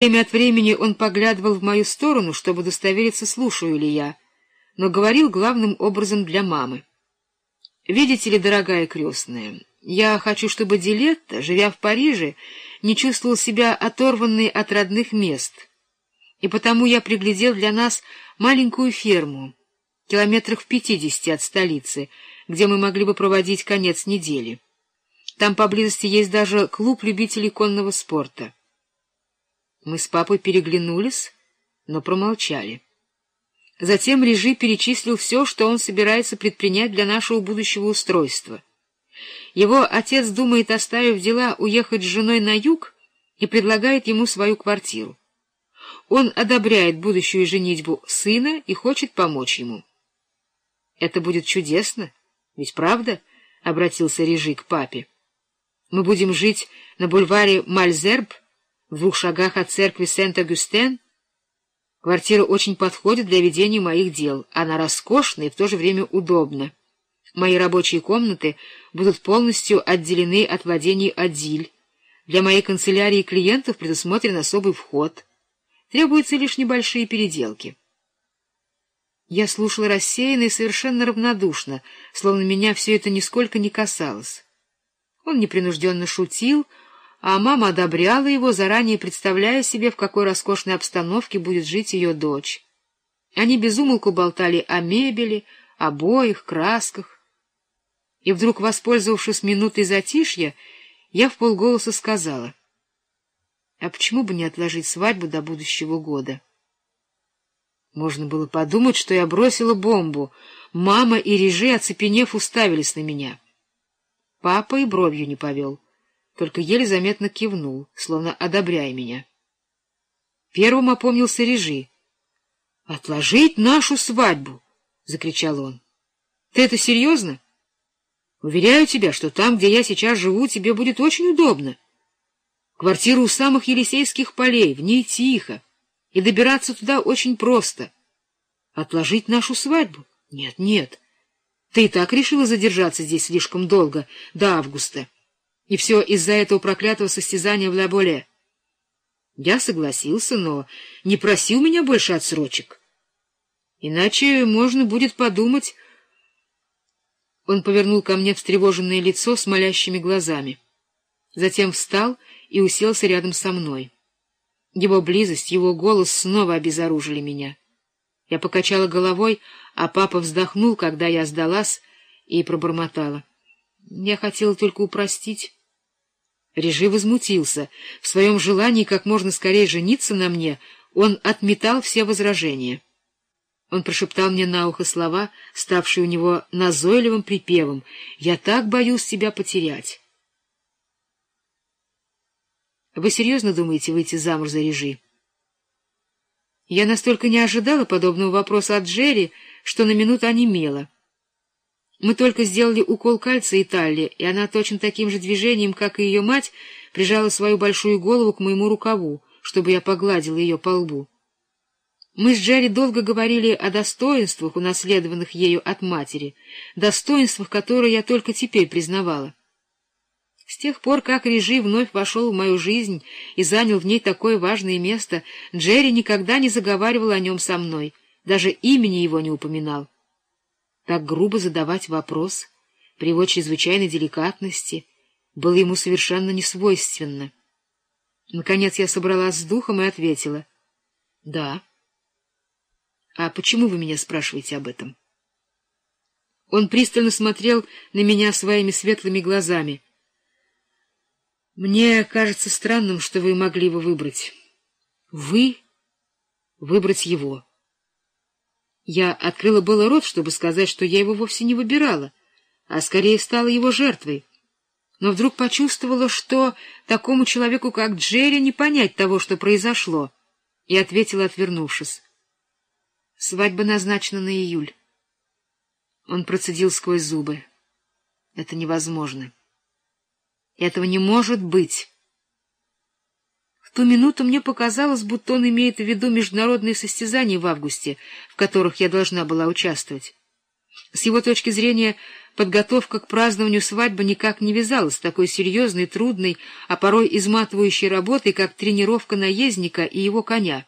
Время от времени он поглядывал в мою сторону, чтобы удостовериться, слушаю ли я, но говорил главным образом для мамы. «Видите ли, дорогая крестная, я хочу, чтобы Дилетта, живя в Париже, не чувствовал себя оторванной от родных мест, и потому я приглядел для нас маленькую ферму, километрах в пятидесяти от столицы, где мы могли бы проводить конец недели. Там поблизости есть даже клуб любителей конного спорта». Мы с папой переглянулись, но промолчали. Затем Режи перечислил все, что он собирается предпринять для нашего будущего устройства. Его отец думает, оставив дела, уехать с женой на юг и предлагает ему свою квартиру. Он одобряет будущую женитьбу сына и хочет помочь ему. — Это будет чудесно, ведь правда? — обратился Режи к папе. — Мы будем жить на бульваре Мальзерб, в двух шагах от церкви Сент-Агюстен. Квартира очень подходит для ведения моих дел. Она роскошна и в то же время удобна. Мои рабочие комнаты будут полностью отделены от владений Адиль. Для моей канцелярии клиентов предусмотрен особый вход. Требуются лишь небольшие переделки. Я слушала рассеянно и совершенно равнодушно, словно меня все это нисколько не касалось. Он непринужденно шутил, а мама одобряла его, заранее представляя себе, в какой роскошной обстановке будет жить ее дочь. Они безумолку болтали о мебели, обоих, красках. И вдруг, воспользовавшись минутой затишья, я в полголоса сказала, «А почему бы не отложить свадьбу до будущего года?» Можно было подумать, что я бросила бомбу. Мама и Режи, оцепенев, уставились на меня. Папа и бровью не повел только еле заметно кивнул, словно одобряя меня. Первым опомнился Режи. — Отложить нашу свадьбу! — закричал он. — Ты это серьезно? Уверяю тебя, что там, где я сейчас живу, тебе будет очень удобно. Квартира у самых Елисейских полей, в ней тихо, и добираться туда очень просто. Отложить нашу свадьбу? Нет, нет. Ты и так решила задержаться здесь слишком долго, до августа. И все из-за этого проклятого состязания в Лаболе. Я согласился, но не просил меня больше отсрочек. Иначе можно будет подумать... Он повернул ко мне встревоженное лицо с молящими глазами. Затем встал и уселся рядом со мной. Его близость, его голос снова обезоружили меня. Я покачала головой, а папа вздохнул, когда я сдалась, и пробормотала. Я хотела только упростить. Режи возмутился. В своем желании как можно скорее жениться на мне он отметал все возражения. Он прошептал мне на ухо слова, ставшие у него назойливым припевом «Я так боюсь тебя потерять». «Вы серьезно думаете выйти замуж за Режи?» Я настолько не ожидала подобного вопроса от Джерри, что на минуту онемела. Мы только сделали укол кальция Италии, и она точно таким же движением, как и ее мать, прижала свою большую голову к моему рукаву, чтобы я погладила ее по лбу. Мы с Джерри долго говорили о достоинствах, унаследованных ею от матери, достоинствах, которые я только теперь признавала. С тех пор, как Режи вновь вошел в мою жизнь и занял в ней такое важное место, Джерри никогда не заговаривал о нем со мной, даже имени его не упоминал. Так грубо задавать вопрос при его чрезвычайной деликатности было ему совершенно несвойственно. Наконец я собралась с духом и ответила. — Да. — А почему вы меня спрашиваете об этом? Он пристально смотрел на меня своими светлыми глазами. — Мне кажется странным, что вы могли его выбрать. — Вы? Выбрать его. — я открыла было рот, чтобы сказать, что я его вовсе не выбирала, а скорее стала его жертвой. Но вдруг почувствовала, что такому человеку, как Джерри, не понять того, что произошло, и ответила, отвернувшись. Свадьба назначена на июль. Он процедил сквозь зубы. Это невозможно. Этого не может быть. Ту минуту мне показалось, будто он имеет в виду международные состязания в августе, в которых я должна была участвовать. С его точки зрения, Подготовка к празднованию свадьбы никак не вязалась с такой серьезной, трудной, а порой изматывающей работой, как тренировка наездника и его коня.